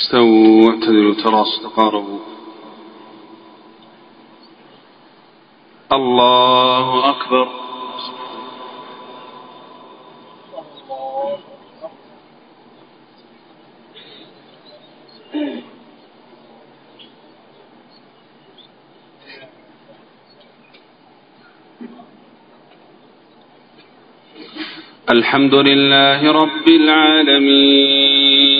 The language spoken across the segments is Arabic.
استووا واعتدلوا تراصوا تقاربوا الله أكبر. الحمد لله رب العالمين.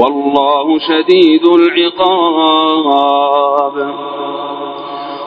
والله شديد العقاب.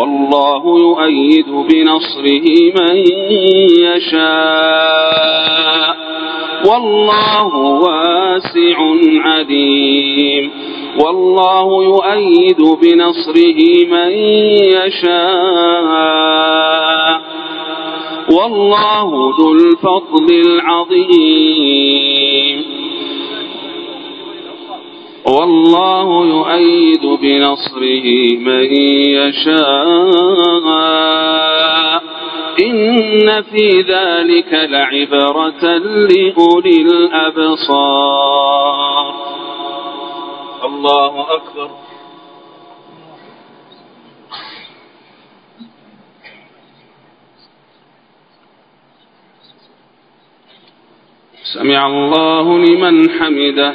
والله يؤيد بنصره من يشاء. والله واسع عليم. والله يؤيد بنصره من يشاء. والله ذو الفضل العظيم. والله يؤيد بنصره من يشاء. إن في ذلك لعبرة لأولي الأبصار. الله أكبر. سمع الله لمن حمده.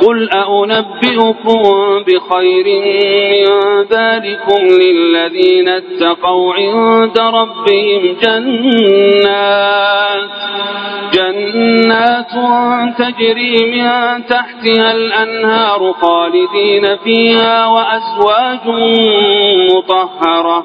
قل أأنبئكم بخير من ذلكم للذين اتقوا عند ربهم جنات جنات تجري من تحتها الأنهار خالدين فيها وأزواج مطهرة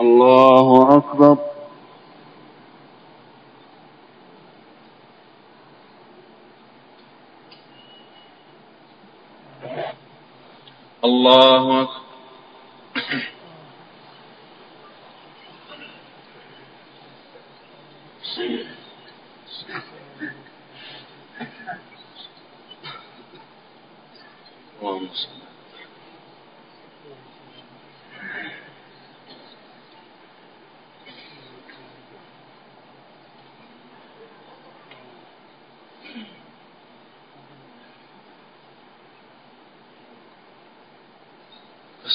الله أكبر. الله أكبر. اللهم صل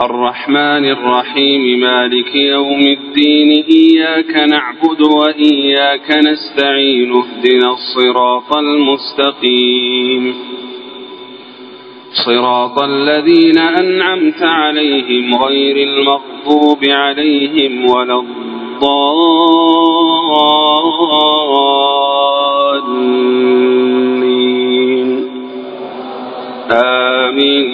الرحمن الرحيم مالك يوم الدين إياك نعبد وإياك نستعين اهدنا الصراط المستقيم. صراط الذين أنعمت عليهم غير المغضوب عليهم ولا الضالين. آمين.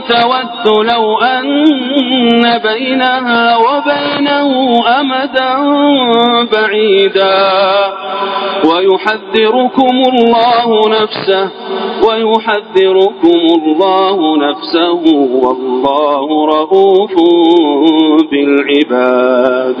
تود لو أن بينها وبينه أمدا بعيدا. ويحذركم الله نفسه ويحذركم الله نفسه والله رؤوف بالعباد.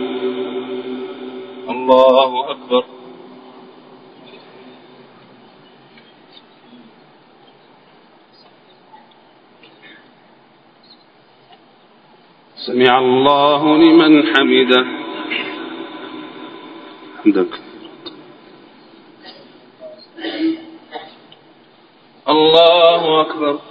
الله أكبر. سمع الله لمن حمده. حمدك. الله أكبر.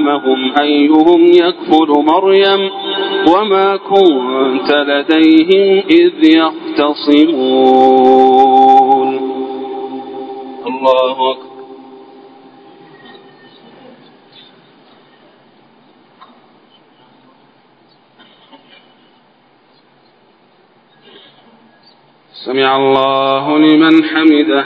أقلامهم أيهم يكفل مريم وما كنت لديهم إذ يختصمون. الله أكبر. سمع الله لمن حمده.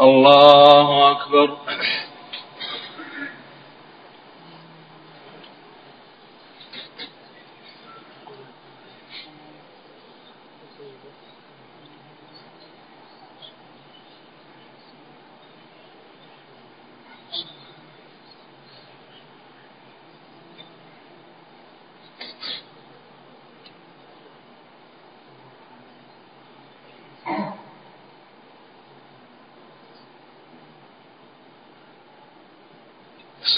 الله أكبر.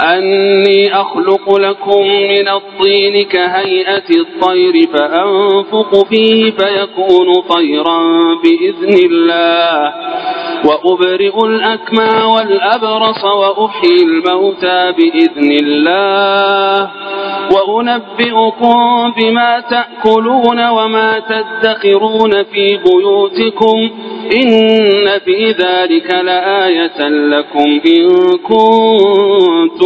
أني أخلق لكم من الطين كهيئة الطير فأنفق فيه فيكون طيرا بإذن الله. وأبرئ الأكمى والأبرص وأحيي الموتى بإذن الله. وأنبئكم بما تأكلون وما تدخرون في بيوتكم. إن في ذلك لآية لكم إن كنتم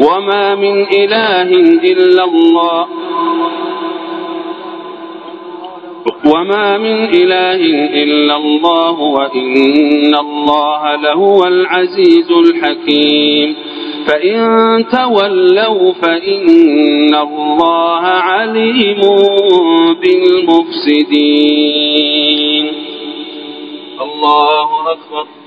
وما من إله إلا الله. وما من إله إلا الله وإن الله لهو العزيز الحكيم. فإن تولوا فإن الله عليم بالمفسدين. الله أكبر.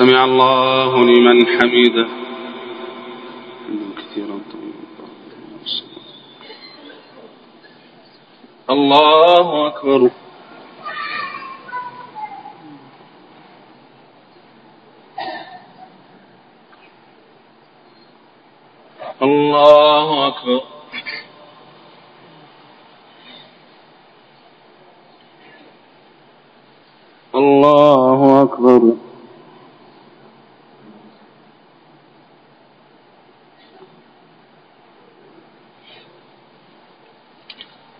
سمع الله لمن حمده. كثيرا الله أكبر. الله أكبر. الله أكبر.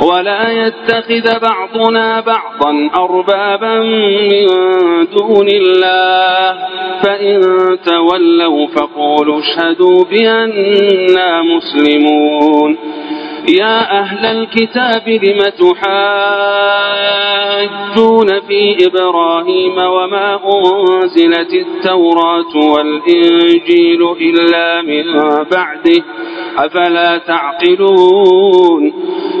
ولا يتخذ بعضنا بعضا أربابا من دون الله. فإن تولوا فقولوا اشهدوا بأننا مسلمون. يا أهل الكتاب لم تحاجون في إبراهيم وما أنزلت التوراة والإنجيل إلا من بعده؟ أفلا تعقلون؟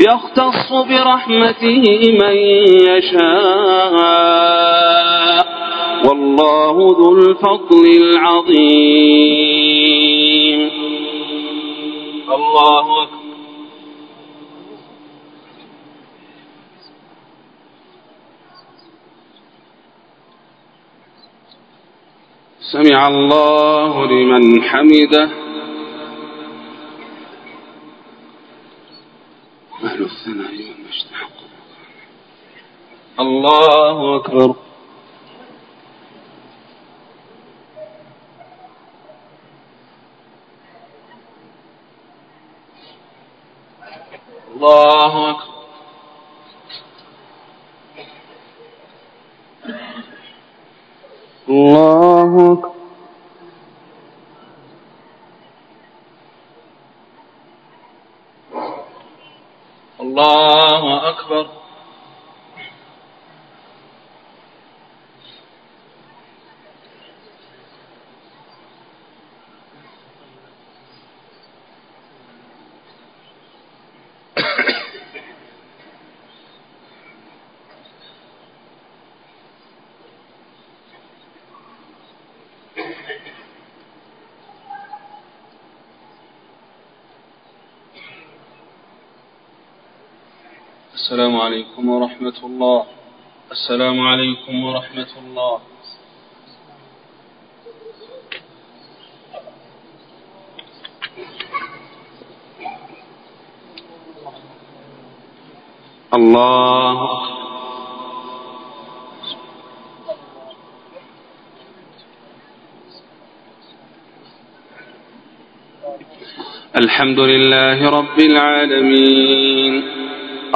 يختص برحمته من يشاء. والله ذو الفضل العظيم. الله أكبر. سمع الله لمن حمده. أهل الثناء والمجد حق الله أكبر. الله أكبر. الله أكبر الله أكبر السلام عليكم ورحمة الله. السلام عليكم ورحمة الله. الله الحمد لله رب العالمين.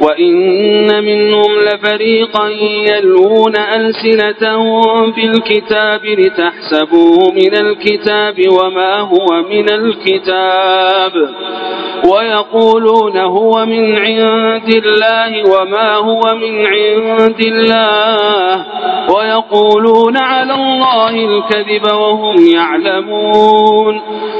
وإن منهم لفريقا يلوون ألسنتهم في الكتاب لتحسبوه من الكتاب وما هو من الكتاب ويقولون هو من عند الله وما هو من عند الله ويقولون على الله الكذب وهم يعلمون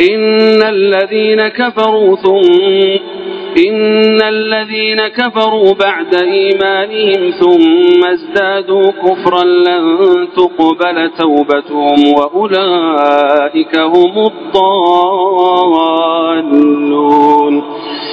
إن الذين كفروا ثم إن الذين كفروا بعد إيمانهم ثم ازدادوا كفرا لن تقبل توبتهم وأولئك هم الضالون.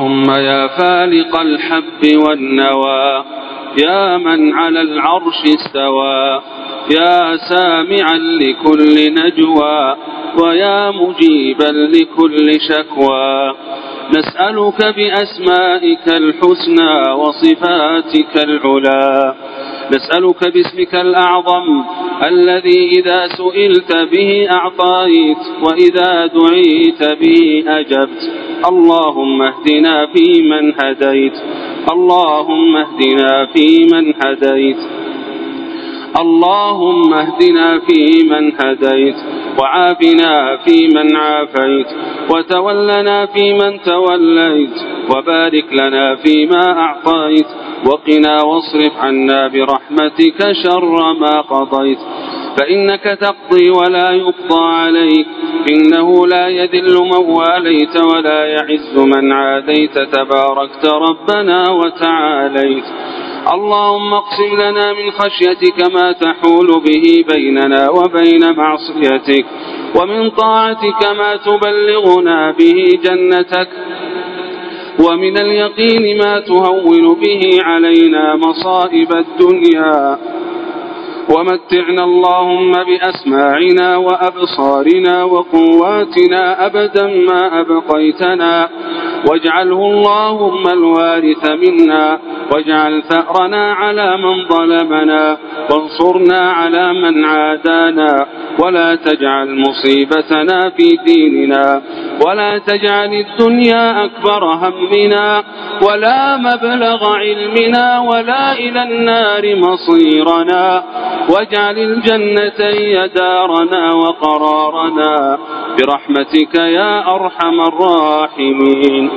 اللهم يا فالق الحب والنوى يا من على العرش استوى يا سامعا لكل نجوى ويا مجيبا لكل شكوى. نسألك بأسمائك الحسنى وصفاتك العلى. نسألك باسمك الأعظم الذي إذا سئلت به أعطيت وإذا دعيت به أجبت. اللهم اهدنا فيمن هديت. اللهم اهدنا فيمن هديت. اللهم اهدنا فيمن هديت. وعافنا فيمن عافيت. وتولنا فيمن توليت. وبارك لنا فيما أعطيت. وقنا واصرف عنا برحمتك شر ما قضيت. فإنك تقضي ولا يقضى عليك. إنه لا يذل من واليت ولا يعز من عاديت. تباركت ربنا وتعاليت. اللهم اقسم لنا من خشيتك ما تحول به بيننا وبين معصيتك. ومن طاعتك ما تبلغنا به جنتك. ومن اليقين ما تهون به علينا مصائب الدنيا. ومتعنا اللهم بأسماعنا وأبصارنا وقواتنا أبدا ما أبقيتنا. واجعله اللهم الوارث منا. واجعل ثأرنا على من ظلمنا. وانصرنا على من عادانا. ولا تجعل مصيبتنا في ديننا. ولا تجعل الدنيا أكبر همنا ولا مبلغ علمنا ولا إلى النار مصيرنا واجعل الجنة هي دارنا وقرارنا برحمتك يا أرحم الراحمين.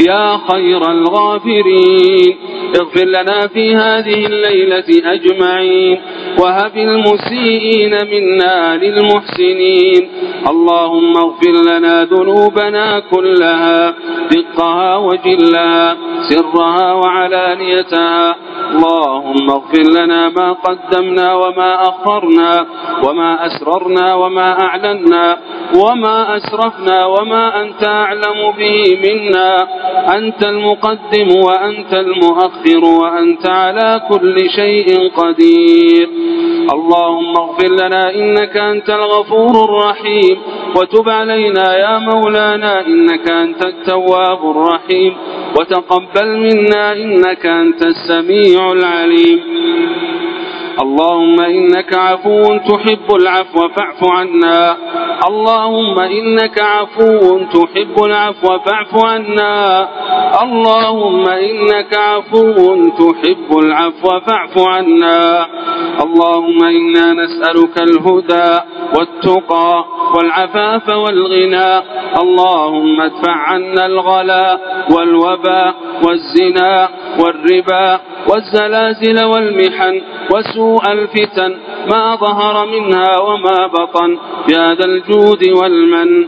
يا خير الغافرين. اغفر لنا في هذه الليلة أجمعين. وهب المسيئين منا للمحسنين. اللهم اغفر لنا ذنوبنا كلها دقها وجلها سرها وعلانيتها. اللهم اغفر لنا ما قدمنا وما أخرنا وما أسررنا وما أعلنا وما أسرفنا وما أنت أعلم به منا. أنت المقدم وأنت المؤخر وأنت على كل شيء قدير. اللهم اغفر لنا إنك أنت الغفور الرحيم. وتب علينا يا مولانا إنك أنت التواب الرحيم. وتقبل منا إنك أنت السميع العليم. اللهم إنك عفو تحب العفو فاعف عنا. اللهم إنك عفو تحب العفو فاعف عنا. اللهم إنك عفو تحب العفو فاعف عنا. اللهم إنا نسألك الهدى والتقى والعفاف والغنى. اللهم ادفع عنا الغلا والوبا والزنا والربا والزلازل والمحن وسوء الفتن ما ظهر منها وما بطن يا ذا الجود والمن.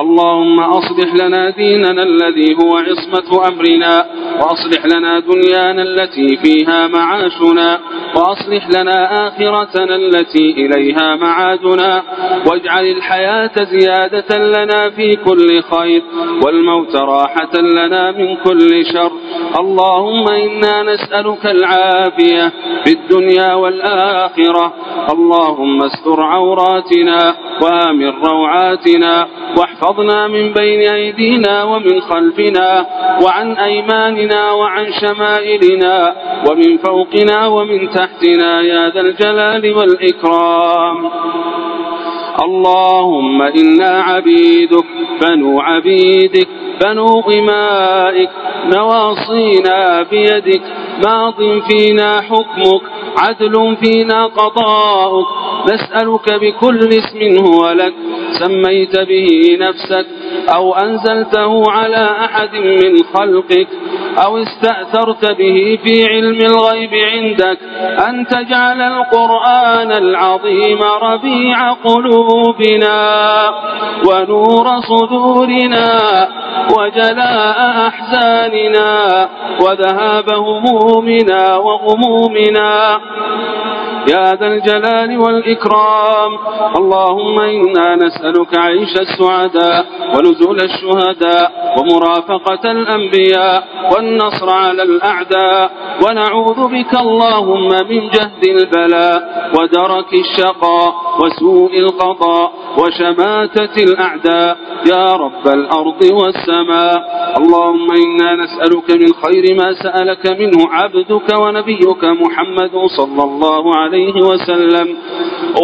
اللهم أصلح لنا ديننا الذي هو عصمة أمرنا وأصلح لنا دنيانا التي فيها معاشنا وأصلح لنا آخرتنا التي إليها معادنا واجعل الحياة زيادة لنا في كل خير والموت راحة لنا من كل شر. اللهم إنا نسألك العافية في الدنيا والآخرة. اللهم استر عوراتنا وآمن روعاتنا واحفظنا من بين أيدينا ومن خلفنا وعن أيماننا وعن شمائلنا ومن فوقنا ومن تحتنا يا ذا الجلال والإكرام. اللهم إنا عبيدك بنو عبيدك بنو إمائك نواصينا بيدك ماض فينا حكمك عدل فينا قضاؤك. نسألك بكل اسم هو لك. سميت به نفسك أو أنزلته على أحد من خلقك أو استأثرت به في علم الغيب عندك. أن تجعل القرآن العظيم ربيع قلوبنا ونور صدورنا وجلاء أحزاننا وذهاب همومنا وغمومنا. يا ذا الجلال والإكرام. اللهم إنا نسألك عيش السعداء ونزول الشهداء ومرافقة الأنبياء والنصر على الأعداء. ونعوذ بك اللهم من جهد البلاء ودرك الشقاء وسوء القضاء وشماتة الأعداء. يا رب الأرض والسماء. اللهم إنا نسألك من خير ما سألك منه عبدك ونبيك محمد صلى الله عليه وسلم.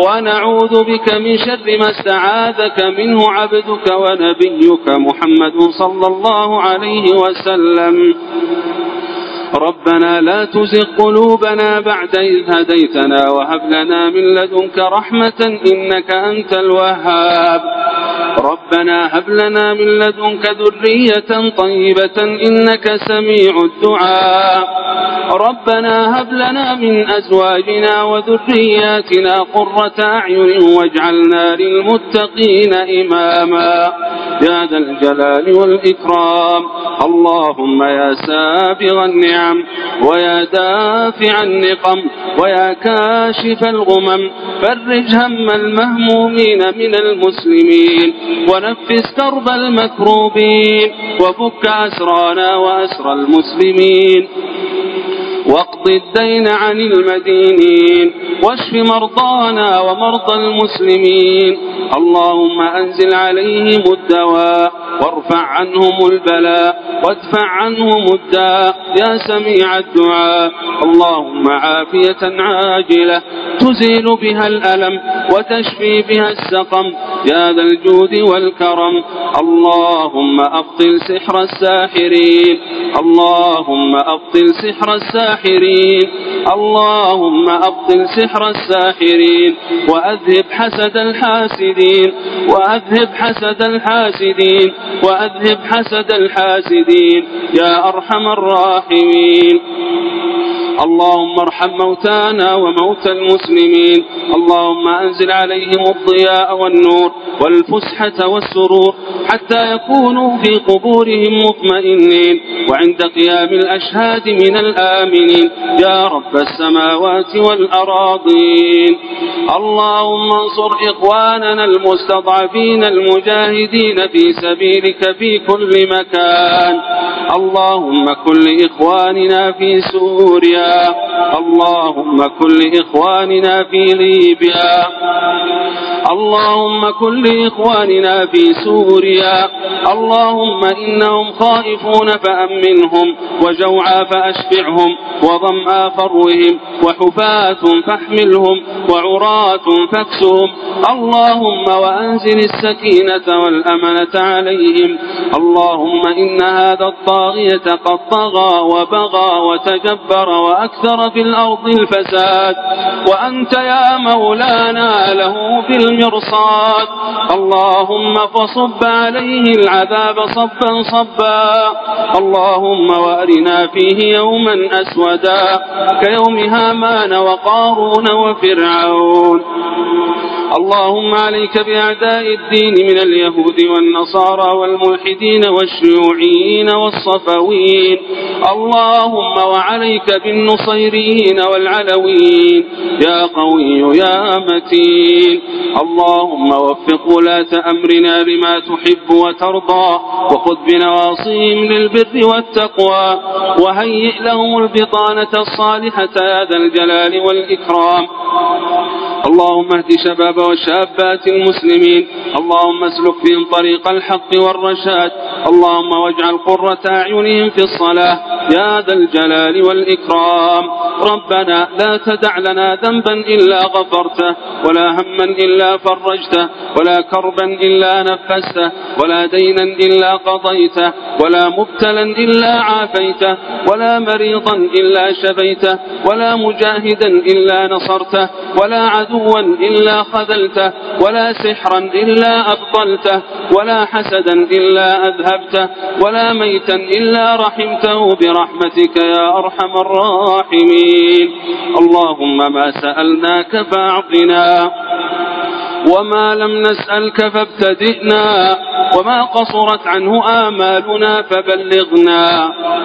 ونعوذ بك من شر ما استعاذك منه عبدك ونبيك محمد صلى الله عليه وسلم. ربنا لا تزغ قلوبنا بعد إذ هديتنا وهب لنا من لدنك رحمة إنك أنت الوهاب. ربنا هب لنا من لدنك ذرية طيبة إنك سميع الدعاء. ربنا هب لنا من أزواجنا وذرياتنا قرة أعين واجعلنا للمتقين إماما. يا ذا الجلال والإكرام. اللهم يا سابغ النعم ويا دافع النقم ويا كاشف الغمم. فرج هم المهمومين من المسلمين ونفس كرب المكروبين وفك أسرانا وأسر المسلمين. واقض الدين عن المدينين واشف مرضانا ومرضى المسلمين. اللهم أنزل عليهم الدواء وارفع عنهم البلاء وادفع عنهم الداء يا سميع الدعاء. اللهم عافية عاجلة تزيل بها الألم وتشفي بها السقم يا ذا الجود والكرم. اللهم أبطل سحر الساحرين. اللهم أبطل سحر الساحرين. اللهم أبطل سحر الساحرين وأذهب حسد الحاسدين وأذهب حسد الحاسدين وأذهب حسد الحاسدين. يا أرحم الراحمين. اللهم ارحم موتانا وموتى المسلمين. اللهم أنزل عليهم الضياء والنور والفسحة والسرور حتى يكونوا في قبورهم مطمئنين. وعند قيام الأشهاد من الآمنين. يا رب السماوات والأراضين. اللهم انصر إخواننا المستضعفين المجاهدين في سبيلك في كل مكان. اللهم كل إخواننا في سوريا. اللهم كل إخواننا في ليبيا. اللهم كل إخواننا في سوريا. اللهم إنهم خائفون فأمنهم وجوعا فأشفعهم وظمآ فروهم وحفاة فاحملهم وعراة فاكسهم. اللهم وأنزل السكينة والأمنة عليهم. اللهم إن هذا الطاغية قد طغى وبغى وتجبر وأكثر في الأرض الفساد. وأنت يا مولانا له في المرصاد اللهم فصب عليه العذاب صبا صبا. اللهم وأرنا فيه يوما أسودا. كيوم هامان وقارون وفرعون. اللهم عليك بأعداء الدين من اليهود والنصارى والملحدين والشيوعيين والصفويين. اللهم وعليك بالنصيريين والعلويين. يا قوي يا متين. اللهم وفق ولاة أمرنا لما تحب وترضى وخذ بنواصيهم للبر والتقوى وهيئ لهم البطانة الصالحة يا ذا الجلال والإكرام. اللهم اهد شباب وشابات المسلمين اللهم اسلك فيهم طريق الحق والرشاد اللهم واجعل قرة أعينهم في الصلاة يا ذا الجلال والإكرام. ربنا لا تدع لنا ذنبا إلا غفرته ولا هما إلا فرجته ولا كربا إلا نفسته ولا دينا إلا قضيته ولا مبتلا إلا عافيته ولا مريضا إلا شفيته ولا مجاهدا إلا نصرته ولا عدوا إلا خذلته ولا سحرا إلا أبطلته ولا حسدا إلا أذهبته ولا ميتا إلا رحمته برحمتك يا أرحم الراحمين. اللهم ما سألناك فأعطنا. وما لم نسألك فابتدئنا وما قصرت عنه آمالنا فبلغنا.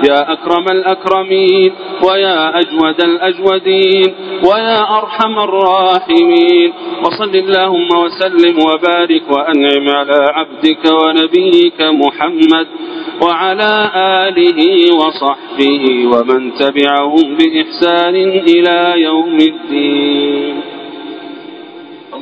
يا أكرم الأكرمين ويا أجود الأجودين ويا أرحم الراحمين. وصل اللهم وسلم وبارك وأنعم على عبدك ونبيك محمد وعلى آله وصحبه ومن تبعهم بإحسان إلى يوم الدين.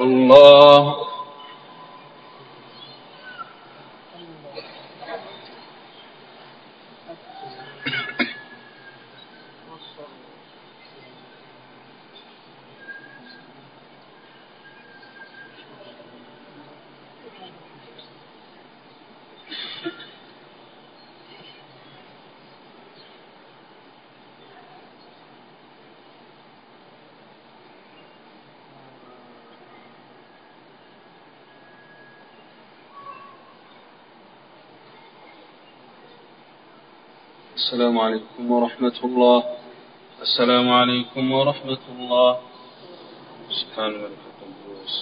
الله السلام عليكم ورحمة الله. السلام عليكم ورحمة الله. سبحان القدوس